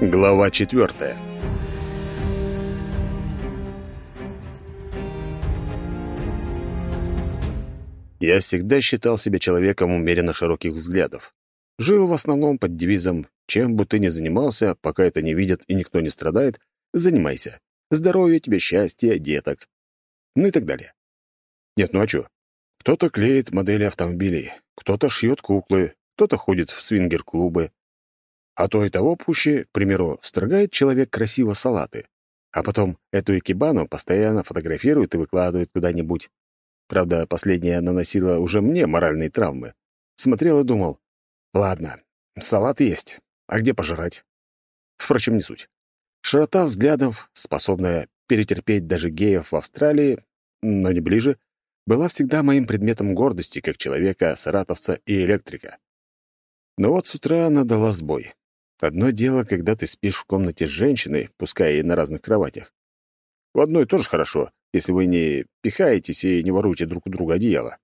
Глава четвертая. Я всегда считал себя человеком умеренно широких взглядов. Жил в основном под девизом «Чем бы ты ни занимался, пока это не видят и никто не страдает, занимайся. Здоровья тебе, счастья, деток». Ну и так далее. Нет, ну а чё? Кто-то клеит модели автомобилей, кто-то шьет куклы, кто-то ходит в свингер-клубы. А то и того пуще, к примеру, строгает человек красиво салаты, а потом эту экибану постоянно фотографирует и выкладывает куда-нибудь. Правда, последняя наносила уже мне моральные травмы. Смотрел и думал, ладно, салат есть, а где пожрать? Впрочем, не суть. Широта взглядов, способная перетерпеть даже геев в Австралии, но не ближе, была всегда моим предметом гордости как человека, саратовца и электрика. Но вот с утра она дала сбой. Одно дело, когда ты спишь в комнате с женщиной, пускай и на разных кроватях. В одной тоже хорошо, если вы не пихаетесь и не воруете друг у друга одеяло.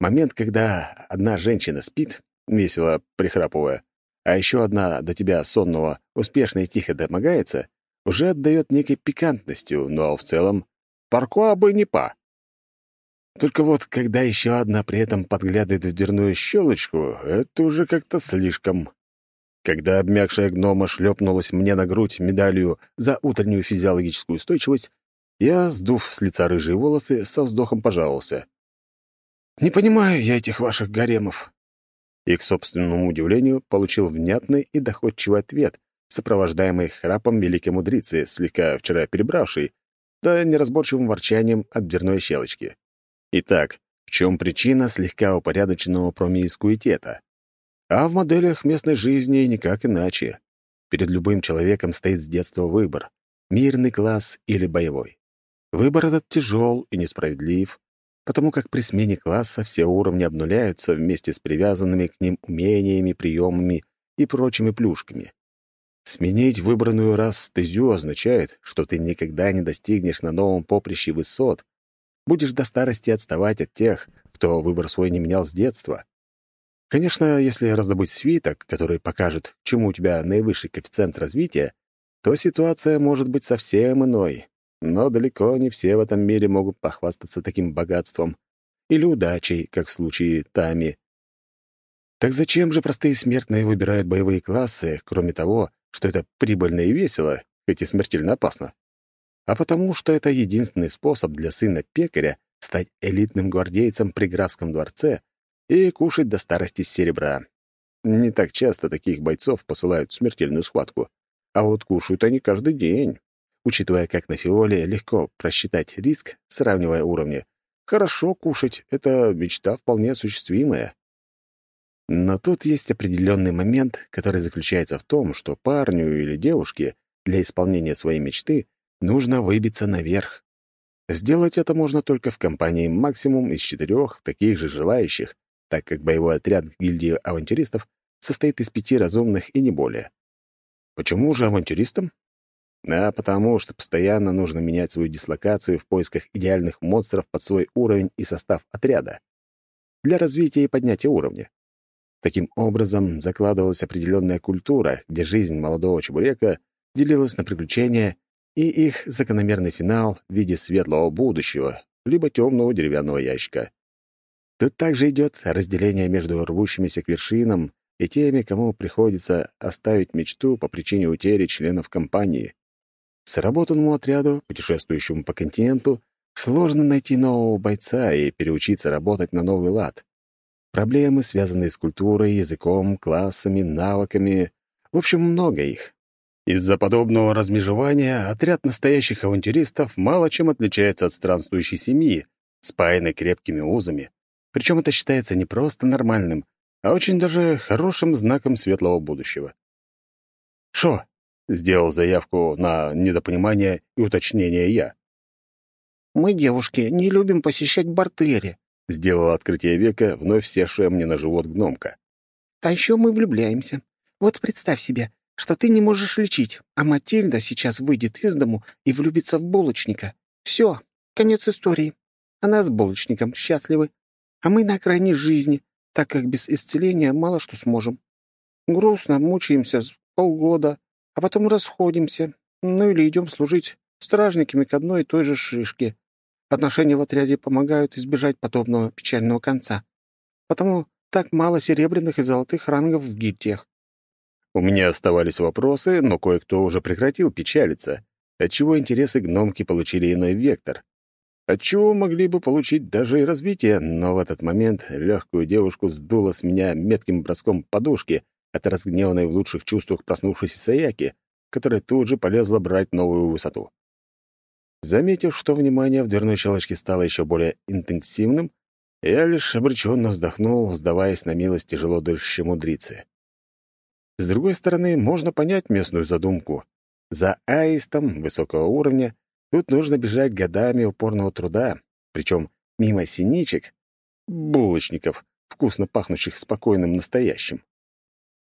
Момент, когда одна женщина спит, весело прихрапывая, а еще одна до тебя сонного успешно и тихо домогается, уже отдает некой пикантностью, но в целом паркуа бы не па. Только вот, когда еще одна при этом подглядывает в дверную щелочку, это уже как-то слишком. Когда обмякшая гнома шлепнулась мне на грудь медалью за утреннюю физиологическую устойчивость, я, сдув с лица рыжие волосы, со вздохом пожаловался. «Не понимаю я этих ваших гаремов». И, к собственному удивлению, получил внятный и доходчивый ответ, сопровождаемый храпом великой мудрицы, слегка вчера перебравшей, да неразборчивым ворчанием от дверной щелочки. Итак, в чем причина слегка упорядоченного промискуитета? А в моделях местной жизни никак иначе. Перед любым человеком стоит с детства выбор — мирный класс или боевой. Выбор этот тяжел и несправедлив, потому как при смене класса все уровни обнуляются вместе с привязанными к ним умениями, приемами и прочими плюшками. Сменить выбранную раз стезю означает, что ты никогда не достигнешь на новом поприще высот, будешь до старости отставать от тех, кто выбор свой не менял с детства. Конечно, если раздобыть свиток, который покажет, чему у тебя наивысший коэффициент развития, то ситуация может быть совсем иной, но далеко не все в этом мире могут похвастаться таким богатством или удачей, как в случае Тами. Так зачем же простые смертные выбирают боевые классы, кроме того, что это прибыльно и весело, хоть и смертельно опасно? А потому что это единственный способ для сына пекаря стать элитным гвардейцем при графском дворце и кушать до старости серебра. Не так часто таких бойцов посылают в смертельную схватку, а вот кушают они каждый день. Учитывая, как на фиоле легко просчитать риск, сравнивая уровни, хорошо кушать — это мечта вполне осуществимая. Но тут есть определенный момент, который заключается в том, что парню или девушке для исполнения своей мечты нужно выбиться наверх. Сделать это можно только в компании максимум из четырех таких же желающих, так как боевой отряд гильдии авантюристов состоит из пяти разумных и не более. Почему же авантюристам? А потому что постоянно нужно менять свою дислокацию в поисках идеальных монстров под свой уровень и состав отряда. Для развития и поднятия уровня. Таким образом, закладывалась определенная культура, где жизнь молодого чебурека делилась на приключения и их закономерный финал в виде светлого будущего, либо темного деревянного ящика. Тут также идет разделение между рвущимися к вершинам и теми, кому приходится оставить мечту по причине утери членов компании. Сработанному отряду, путешествующему по континенту, сложно найти нового бойца и переучиться работать на новый лад. Проблемы, связанные с культурой, языком, классами, навыками, в общем, много их. Из-за подобного размежевания отряд настоящих авантюристов мало чем отличается от странствующей семьи, спаянной крепкими узами. Причем это считается не просто нормальным, а очень даже хорошим знаком светлого будущего. «Шо, Сделал заявку на недопонимание и уточнение я. «Мы, девушки, не любим посещать бартери», — сделала открытие века вновь севшая мне на живот гномка. «А еще мы влюбляемся. Вот представь себе, что ты не можешь лечить, а Матильда сейчас выйдет из дому и влюбится в булочника. Все, конец истории. Она с булочником счастливы, а мы на окраине жизни, так как без исцеления мало что сможем. Грустно, мучаемся полгода, а потом расходимся, ну или идем служить стражниками к одной и той же шишке. Отношения в отряде помогают избежать подобного печального конца. Потому так мало серебряных и золотых рангов в гильдиях. У меня оставались вопросы, но кое-кто уже прекратил печалиться, отчего интересы гномки получили иной вектор. Отчего могли бы получить даже и развитие, но в этот момент легкую девушку сдуло с меня метким броском подушки от разгневанной в лучших чувствах проснувшейся Саяки, которая тут же полезла брать новую высоту. Заметив, что внимание в дверной щелочке стало еще более интенсивным, я лишь обреченно вздохнул, сдаваясь на милость тяжело дышащей мудрицы. С другой стороны, можно понять местную задумку. За аистом высокого уровня тут нужно бежать годами упорного труда, причем мимо синичек, булочников, вкусно пахнущих спокойным настоящим.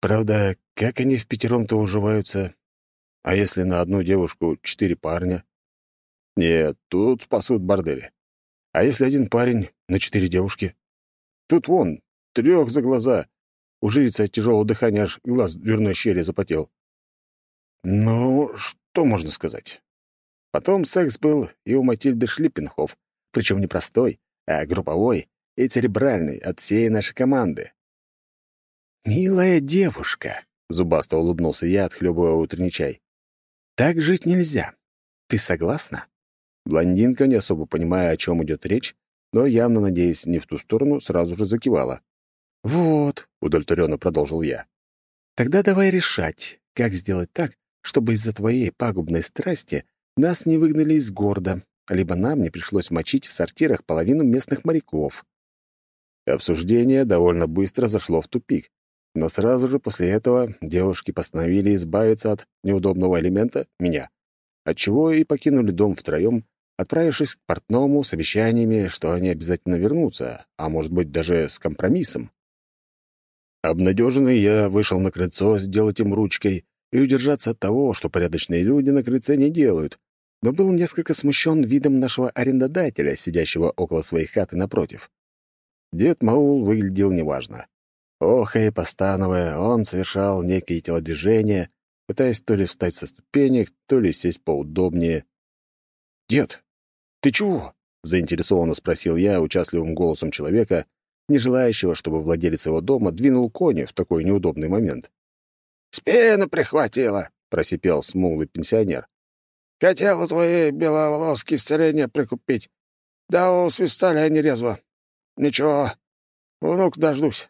Правда, как они в пятером-то уживаются? А если на одну девушку четыре парня? Нет, тут спасут бордели. А если один парень на четыре девушки? Тут вон, трех за глаза. У жрицы от тяжелого дыхания аж глаз в дверной щели запотел. Ну, что можно сказать? Потом секс был и у Матильды Шлиппенхоф, причем не простой, а групповой и церебральный от всей нашей команды. «Милая девушка», — зубасто улыбнулся я, отхлебывая утренний чай. «Так жить нельзя. Ты согласна?» Блондинка, не особо понимая, о чем идет речь, но явно надеясь не в ту сторону, сразу же закивала. «Вот», — удовлетворенно продолжил я. «Тогда давай решать, как сделать так, чтобы из-за твоей пагубной страсти нас не выгнали из города, либо нам не пришлось мочить в сортирах половину местных моряков». Обсуждение довольно быстро зашло в тупик, но сразу же после этого девушки постановили избавиться от неудобного элемента — меня, отчего и покинули дом втроем, отправившись к портному с обещаниями, что они обязательно вернутся, а может быть, даже с компромиссом. Обнадеженный я вышел на крыльцо сделать им ручкой и удержаться от того, что порядочные люди на крыльце не делают, но был несколько смущен видом нашего арендодателя, сидящего около своей хаты напротив. Дед Маул выглядел неважно. Охая и постановая, он совершал некие телодвижения, пытаясь то ли встать со ступенек, то ли сесть поудобнее. «Дед, «Ты чего?» — заинтересованно спросил я участливым голосом человека, не желающего, чтобы владелец его дома двинул кони в такой неудобный момент. «Спину прихватило», — просипел смуглый пенсионер. «Хотел у твоей беловолоски исцеление прикупить. Да усвистали они резво. Ничего, внук дождусь».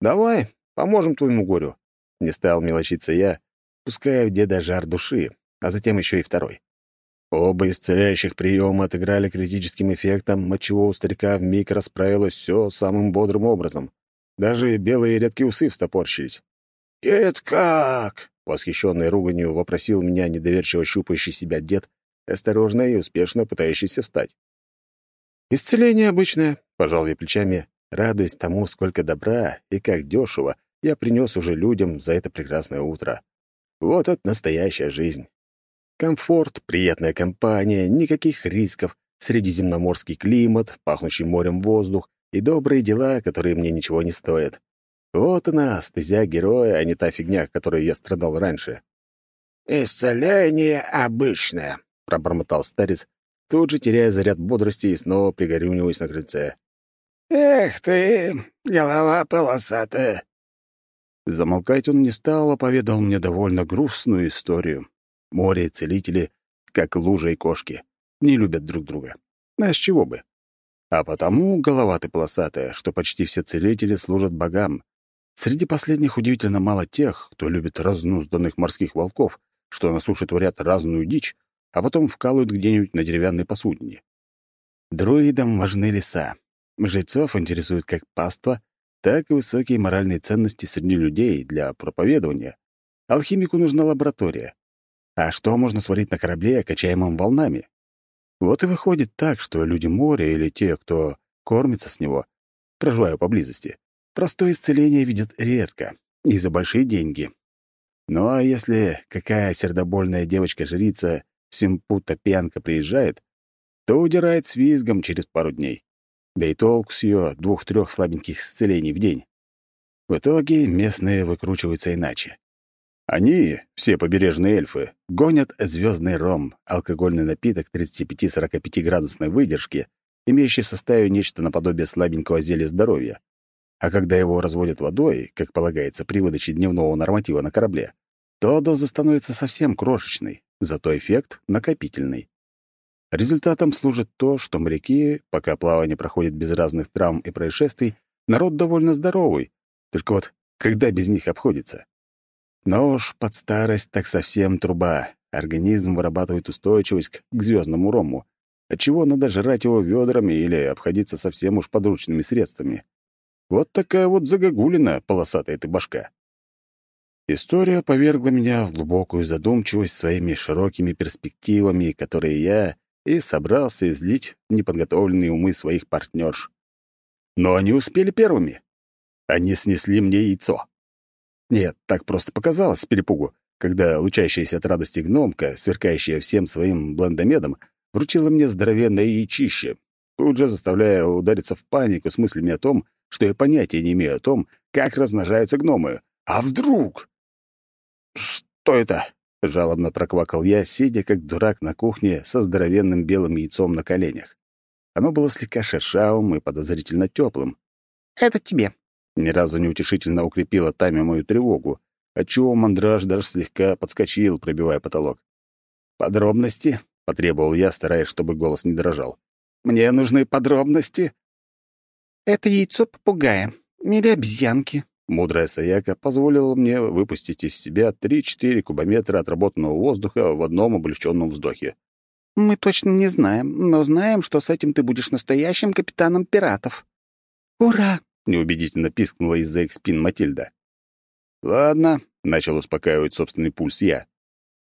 «Давай, поможем твоему горю», — не стал мелочиться я, пуская в деда жар души, а затем еще и второй. Оба исцеляющих приема отыграли критическим эффектом, отчего у старика вмиг расправилось все самым бодрым образом. Даже белые редкие усы встопорщились. «Это как?» — восхищенный руганью вопросил меня недоверчиво щупающий себя дед, осторожно и успешно пытающийся встать. «Исцеление обычное», — пожал я плечами, радуясь тому, сколько добра и как дешево я принес уже людям за это прекрасное утро. Вот это настоящая жизнь. Комфорт, приятная компания, никаких рисков, средиземноморский климат, пахнущий морем воздух и добрые дела, которые мне ничего не стоят. Вот она, стезя героя, а не та фигня, которой я страдал раньше. «Исцеление обычное», — пробормотал старец, тут же теряя заряд бодрости и снова пригорюниваясь на крыльце. «Эх ты, голова полосатая!» Замолкать он не стал, а поведал мне довольно грустную историю. Море и целители, как лужа и кошки, не любят друг друга. А с чего бы? А потому голова ты полосатая, что почти все целители служат богам. Среди последних удивительно мало тех, кто любит разнузданных морских волков, что на суше творят разную дичь, а потом вкалывают где-нибудь на деревянной посудине. Друидам важны леса. Жрецов интересуют как паства, так и высокие моральные ценности среди людей для проповедования. Алхимику нужна лаборатория. А что можно сварить на корабле, качаемом волнами? Вот и выходит так, что люди моря или те, кто кормится с него, проживая поблизости, простое исцеление видят редко и за большие деньги. Ну а если какая сердобольная девочка-жрица симпута-пьянка приезжает, то удирает с визгом через пару дней. Да и толк с ее двух-трех слабеньких исцелений в день. В итоге местные выкручиваются иначе. Они, все побережные эльфы, гонят звездный ром, алкогольный напиток 35-45 градусной выдержки, имеющий в составе нечто наподобие слабенького зелья здоровья. А когда его разводят водой, как полагается при выдаче дневного норматива на корабле, то доза становится совсем крошечной, зато эффект накопительный. Результатом служит то, что моряки, пока плавание проходит без разных травм и происшествий, народ довольно здоровый, только вот когда без них обходится? Но уж под старость так совсем труба. Организм вырабатывает устойчивость к звездному рому, отчего надо жрать его ведрами или обходиться совсем уж подручными средствами. Вот такая вот загогулина полосатая ты башка. История повергла меня в глубокую задумчивость своими широкими перспективами, которые я и собрался излить неподготовленные умы своих партнерш. Но они успели первыми. Они снесли мне яйцо. Нет, так просто показалось с перепугу, когда лучащаяся от радости гномка, сверкающая всем своим блендомедом, вручила мне здоровенное яичище, тут же заставляя удариться в панику с мыслями о том, что я понятия не имею о том, как размножаются гномы. А вдруг? «Что это?» — жалобно проквакал я, сидя как дурак на кухне со здоровенным белым яйцом на коленях. Оно было слегка шершавым и подозрительно теплым. «Это тебе». Ни разу не утешительно укрепила Тами мою тревогу, отчего мандраж даже слегка подскочил, пробивая потолок. «Подробности?» — потребовал я, стараясь, чтобы голос не дрожал. «Мне нужны подробности». «Это яйцо попугая или обезьянки», Мудрая Саяка позволила мне выпустить из себя 3-4 кубометра отработанного воздуха в одном облегченном вздохе. «Мы точно не знаем, но знаем, что с этим ты будешь настоящим капитаном пиратов». «Ура!» — неубедительно пискнула из-за их спин Матильда. «Ладно», — начал успокаивать собственный пульс я.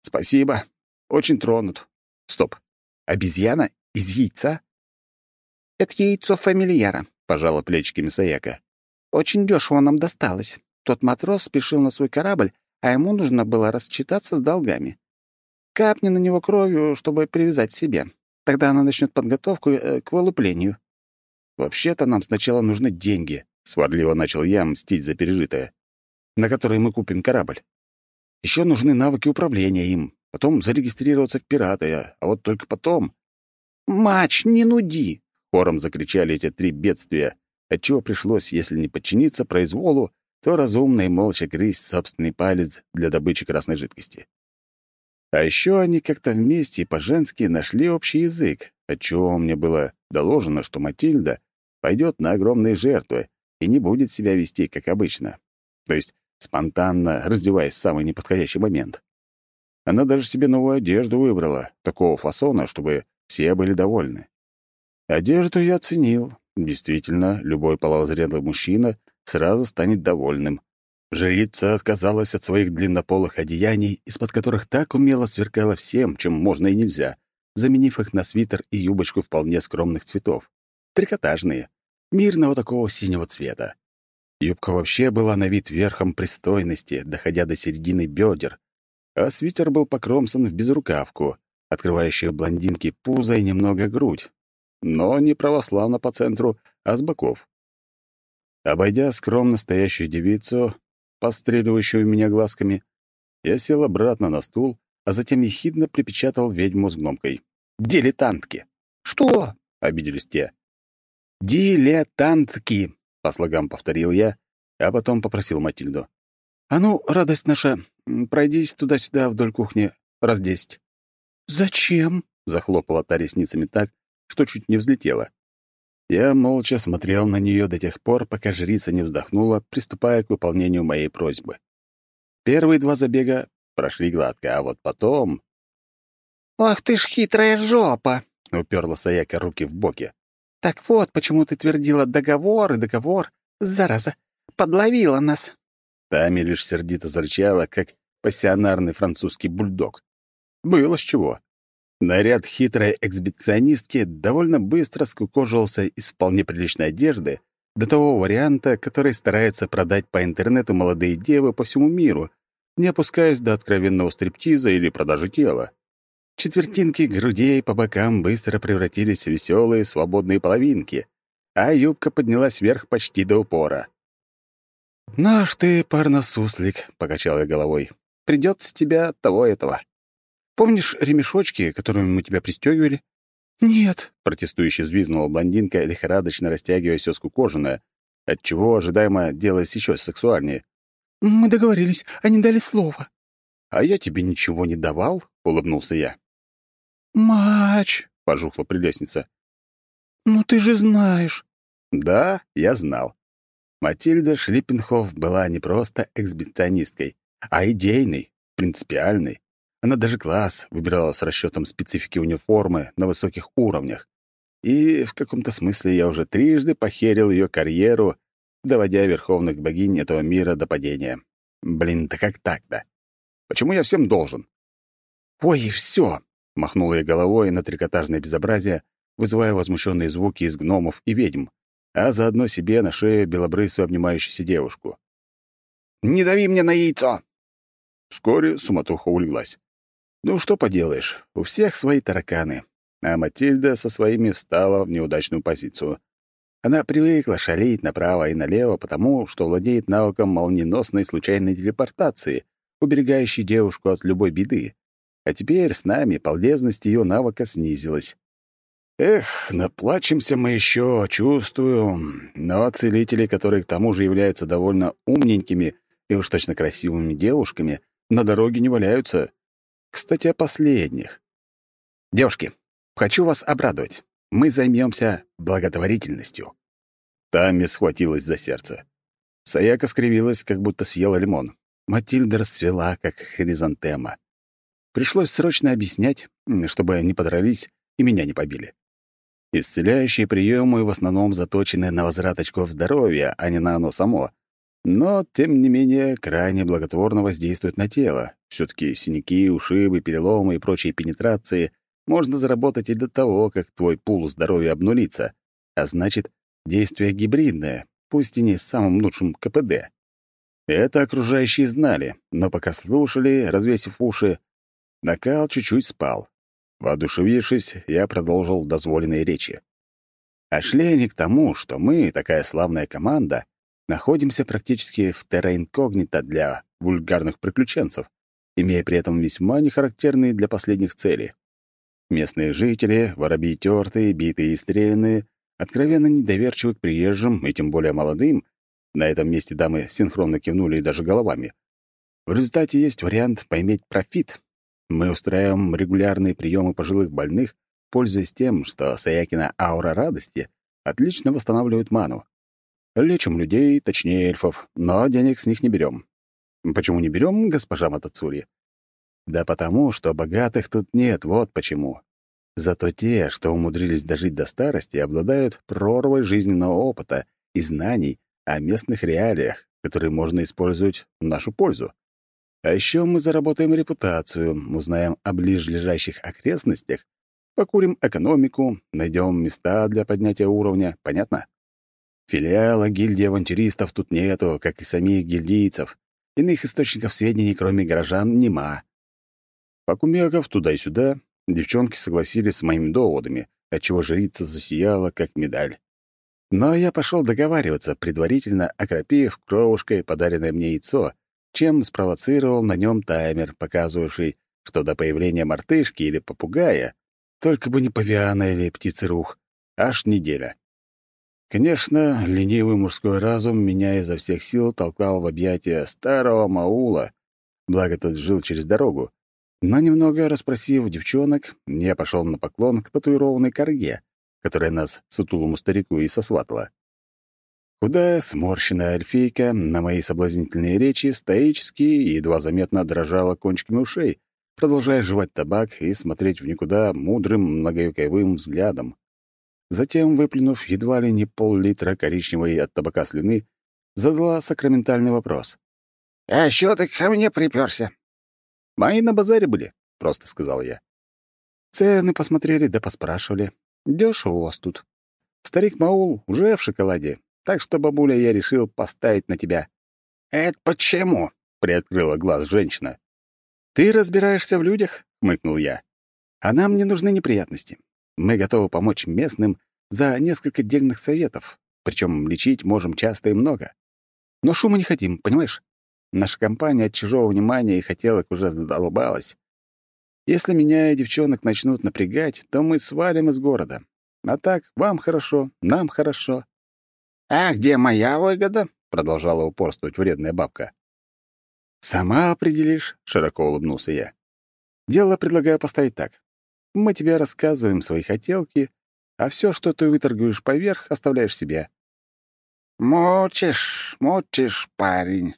«Спасибо. Очень тронут. Стоп. Обезьяна из яйца?» «Это яйцо фамильяра», — пожала плечиками Саяка. Очень дешево нам досталось. Тот матрос спешил на свой корабль, а ему нужно было рассчитаться с долгами. Капни на него кровью, чтобы привязать к себе. Тогда она начнет подготовку э, к вылуплению. «Вообще-то нам сначала нужны деньги», — сварливо начал я мстить за пережитое, «на которые мы купим корабль. Еще нужны навыки управления им, потом зарегистрироваться в пираты, а вот только потом...» «Мач, не нуди!» — хором закричали эти три бедствия, отчего пришлось, если не подчиниться произволу, то разумно и молча грызть собственный палец для добычи красной жидкости. А еще они как-то вместе и по-женски нашли общий язык, отчего мне было доложено, что Матильда пойдет на огромные жертвы и не будет себя вести, как обычно. То есть спонтанно раздеваясь в самый неподходящий момент. Она даже себе новую одежду выбрала, такого фасона, чтобы все были довольны. Одежду я оценил, Действительно, любой половозрелый мужчина сразу станет довольным. Жрица отказалась от своих длиннополых одеяний, из-под которых так умело сверкало всем, чем можно и нельзя, заменив их на свитер и юбочку вполне скромных цветов. Трикотажные, мирного такого синего цвета. Юбка вообще была на вид верхом пристойности, доходя до середины бедер, а свитер был покромсан в безрукавку, открывающую блондинке пузо и немного грудь, но не православно по центру, а с боков. Обойдя скромно стоящую девицу, постреливающую меня глазками, я сел обратно на стул, а затем ехидно припечатал ведьму с гномкой. «Дилетантки!» «Что?» — обиделись те. «Дилетантки!» — по слогам повторил я, а потом попросил Матильду. «А ну, радость наша, пройдись туда-сюда вдоль кухни раз десять». «Зачем?» — захлопала та ресницами так, что чуть не взлетела. Я молча смотрел на нее до тех пор, пока жрица не вздохнула, приступая к выполнению моей просьбы. Первые два забега прошли гладко, а вот потом... «Ах ты ж хитрая жопа!» — уперла Саяка руки в боки. «Так вот, почему ты твердила договор и договор. Зараза, подловила нас!» Тами лишь сердито зарычала, как пассионарный французский бульдог. Было с чего. Наряд хитрой эксбиционистки довольно быстро скукоживался из вполне приличной одежды до того варианта, который стараются продать по интернету молодые девы по всему миру, не опускаясь до откровенного стриптиза или продажи тела. Четвертинки грудей по бокам быстро превратились в веселые свободные половинки, а юбка поднялась вверх почти до упора. «Наш ты, парносуслик», — покачал я головой. придет с тебя того этого. Помнишь ремешочки, которыми мы тебя пристегивали? «Нет», — протестующе взвизгнула блондинка, лихорадочно растягивая сёску кожаное, отчего, ожидаемо, делаясь еще сексуальнее. «Мы договорились, они дали слово». «А я тебе ничего не давал?» — улыбнулся я. «Мач», — пожухла прелестница. «Ну ты же знаешь». Да, я знал. Матильда Шлиппенхоф была не просто эксбиционисткой, а идейной, принципиальной. Она даже класс выбирала с расчетом специфики униформы на высоких уровнях. И в каком-то смысле я уже трижды похерил ее карьеру, доводя верховных богинь этого мира до падения. Блин, да как так-то? Почему я всем должен? «Ой, все! махнула я головой на трикотажное безобразие, вызывая возмущенные звуки из гномов и ведьм, а заодно себе на шею белобрысую обнимающуюся девушку. «Не дави мне на яйцо!» Вскоре суматоха улеглась. Ну, что поделаешь, у всех свои тараканы, а Матильда со своими встала в неудачную позицию. Она привыкла шалить направо и налево, потому что владеет навыком молниеносной случайной телепортации, уберегающей девушку от любой беды. А теперь с нами полезность ее навыка снизилась. Эх, наплачемся мы еще, чувствую. Но целители, которые к тому же являются довольно умненькими и уж точно красивыми девушками, на дороге не валяются. Кстати, о последних. Девушки, хочу вас обрадовать. Мы займемся благотворительностью. Тамми схватилась за сердце. Саяка скривилась, как будто съела лимон. Матильда расцвела, как хризантема. Пришлось срочно объяснять, чтобы не подрались и меня не побили. Исцеляющие приемы в основном заточены на возврат очков здоровья, а не на оно само. Но, тем не менее, крайне благотворно воздействует на тело. Все таки синяки, ушибы, переломы и прочие пенетрации можно заработать и до того, как твой пул здоровья обнулится. А значит, действие гибридное, пусть и не с самым лучшим КПД. Это окружающие знали, но пока слушали, развесив уши, накал чуть-чуть спал. Воодушевившись, я продолжил дозволенные речи. А шли они к тому, что мы, такая славная команда, находимся практически в терра для вульгарных приключенцев, имея при этом весьма нехарактерные для последних цели. Местные жители, воробьи тёртые, битые и стрелянные, откровенно недоверчивы к приезжим и тем более молодым, на этом месте дамы синхронно кивнули и даже головами. В результате есть вариант поиметь профит. Мы устраиваем регулярные приемы пожилых больных, пользуясь тем, что Саякина аура радости отлично восстанавливает ману. Лечим людей, точнее эльфов, но денег с них не берем. Почему не берем, госпожа Матацури? Да потому, что богатых тут нет, вот почему. Зато те, что умудрились дожить до старости, обладают прорвой жизненного опыта и знаний о местных реалиях, которые можно использовать в нашу пользу. А еще мы заработаем репутацию, узнаем о ближлежащих окрестностях, покурим экономику, найдем места для поднятия уровня, понятно? Филиала гильдии авантюристов тут нету, как и самих гильдийцев. Иных источников сведений, кроме горожан, нема. Покумеков туда и сюда, девчонки согласились с моими доводами, отчего жрица засияла, как медаль. Но я пошел договариваться, предварительно окропив кровушкой подаренное мне яйцо, чем спровоцировал на нем таймер, показывавший, что до появления мартышки или попугая, только бы не павиана или птицерух, аж неделя. Конечно, ленивый мужской разум меня изо всех сил толкал в объятия старого Маула, благо тот жил через дорогу. Но немного расспросив девчонок, я пошел на поклон к татуированной корге, которая нас, сутулому старику, и сосватала. Куда сморщенная эльфийка на мои соблазнительные речи стоически и едва заметно дрожала кончиками ушей, продолжая жевать табак и смотреть в никуда мудрым многовековым взглядом. Затем, выплюнув едва ли не пол-литра коричневой от табака слюны, задала сакраментальный вопрос. «А что ты ко мне приперся?» «Мои на базаре были», — просто сказал я. Цены посмотрели да поспрашивали. Дешево у вас тут. Старик Маул уже в шоколаде, так что, бабуля, я решил поставить на тебя». «Это почему?» — приоткрыла глаз женщина. «Ты разбираешься в людях?» — хмыкнул я. «А нам не нужны неприятности. Мы готовы помочь местным за несколько дельных советов, причем лечить можем часто и много. Но шума не хотим, понимаешь? Наша компания от чужого внимания и хотелок уже задолбалась. Если меня и девчонок начнут напрягать, то мы свалим из города. А так, вам хорошо, нам хорошо. «А где моя выгода?» — продолжала упорствовать вредная бабка. «Сама определишь», — широко улыбнулся я. «Дело предлагаю поставить так. Мы тебе рассказываем свои хотелки, а все, что ты выторгуешь поверх, оставляешь себе». «Мучишь, мучишь, парень.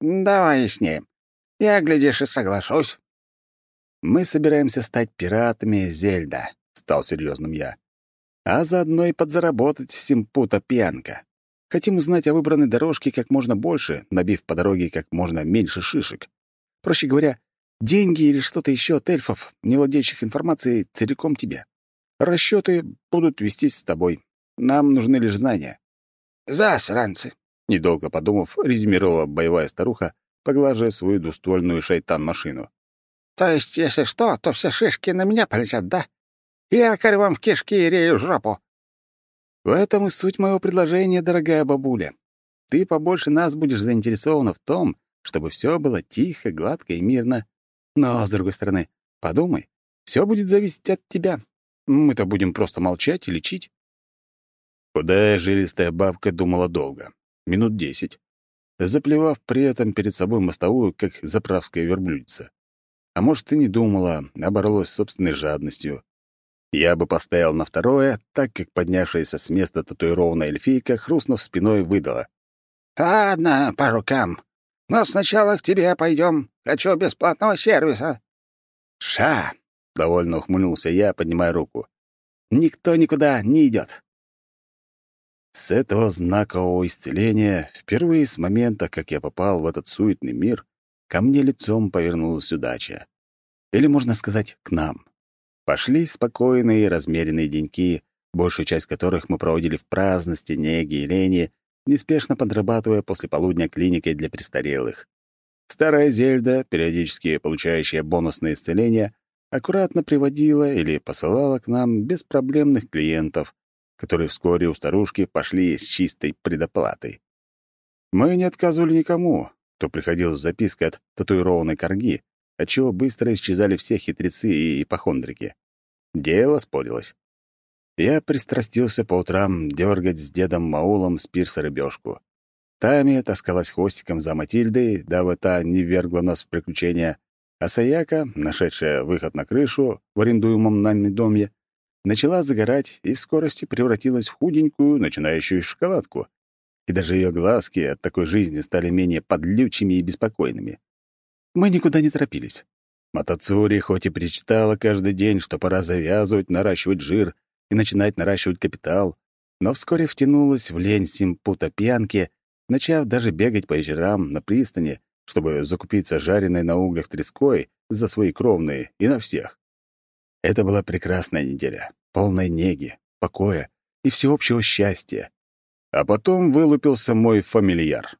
Давай с ним. Я, глядишь, и соглашусь». «Мы собираемся стать пиратами Зельда», — стал серьезным я а заодно и подзаработать симпута пьянка. Хотим узнать о выбранной дорожке как можно больше, набив по дороге как можно меньше шишек. Проще говоря, деньги или что-то еще от эльфов, не владеющих информацией, целиком тебе. Расчеты будут вестись с тобой. Нам нужны лишь знания. «Засранцы!» — недолго подумав, резюмировала боевая старуха, поглаживая свою двуствольную шайтан-машину. «То есть, если что, то все шишки на меня полетят, да? Якорь вам в кишки и рею жопу!» «В этом и суть моего предложения, дорогая бабуля. Ты побольше нас будешь заинтересована в том, чтобы все было тихо, гладко и мирно. Но, с другой стороны, подумай, все будет зависеть от тебя. Мы-то будем просто молчать и лечить». Худая жилистая бабка думала долго, минут десять, заплевав при этом перед собой мостовую, как заправская верблюдица. А может, и не думала, а боролась с собственной жадностью. Я бы поставил на второе, так как поднявшаяся с места татуированная эльфийка, хрустнув спиной, выдала. «Ладно, по рукам. Но сначала к тебе пойдем. Хочу бесплатного сервиса». «Ша!» — довольно ухмыльнулся я, поднимая руку. «Никто никуда не идет. С этого знакового исцеления, впервые с момента, как я попал в этот суетный мир, ко мне лицом повернулась удача. Или, можно сказать, к нам. Пошли спокойные размеренные деньки, большую часть которых мы проводили в праздности, неге и лени, неспешно подрабатывая после полудня клиникой для престарелых. Старая Зельда, периодически получающая бонусные исцеления, аккуратно приводила или посылала к нам беспроблемных клиентов, которые вскоре у старушки пошли с чистой предоплатой. Мы не отказывали никому, кто приходил с запиской от татуированной корги, отчего быстро исчезали все хитрецы и ипохондрики. Дело спорилось. Я пристрастился по утрам дергать с дедом Маулом с рыбешку. Тами таскалась хвостиком за Матильдой, дабы та не вергла нас в приключения, а Саяка, нашедшая выход на крышу в арендуемом нами доме, начала загорать и в скорости превратилась в худенькую, начинающую шоколадку. И даже ее глазки от такой жизни стали менее подлючими и беспокойными. Мы никуда не торопились. Матацури хоть и причитала каждый день, что пора завязывать, наращивать жир и начинать наращивать капитал, но вскоре втянулась в лень симпута пьянки, начав даже бегать по вечерам на пристани, чтобы закупиться жареной на углях треской за свои кровные и на всех. Это была прекрасная неделя, полная неги, покоя и всеобщего счастья. А потом вылупился мой фамильяр.